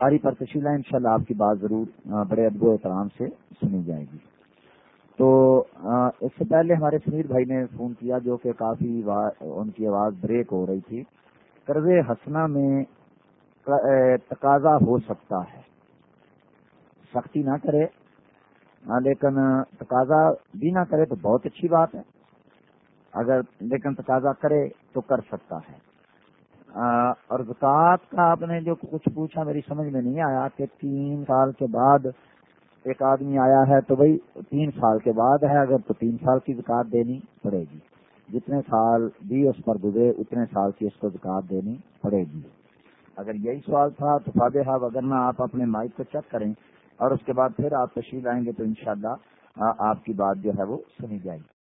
آری پر تشیل ہے انشاءاللہ آپ کی بات ضرور بڑے ادب و احترام سے سنی جائے گی۔ تو اس سے پہلے ہمارے سمیر بھائی نے فون کیا جو کہ کافی ان کی آواز بریک ہو رہی تھی۔ قرض ہسنا میں تقاضا ہو سکتا ہے۔ سختی نہ کرے۔ لیکن تقاضا بھی نہ کرے تو بہت اچھی بات ہے۔ اگر، لیکن تقاضا کرے تو کر سکتا ہے۔ اور زکوٰۃ کا آپ نے جو کچھ پوچھا، میری سمجھ میں نہیں آیا کہ تین سال کے بعد ایک آدمی آیا ہے تو بھائی تین سال کے بعد ہے، اگر تو تین سال کی زکات دینی پڑے گی۔ جتنے سال بھی اس پر گزرے، اتنے سال کی اس کو زکات دینی پڑے گی۔ اگر یہی سوال تھا تو فادح اگر نہ آپ اپنے مائک کو چیک کریں اور اس کے بعد پھر آپ تشریف آئیں گے تو انشاءاللہ آپ کی بات جو ہے وہ سنی جائے گی۔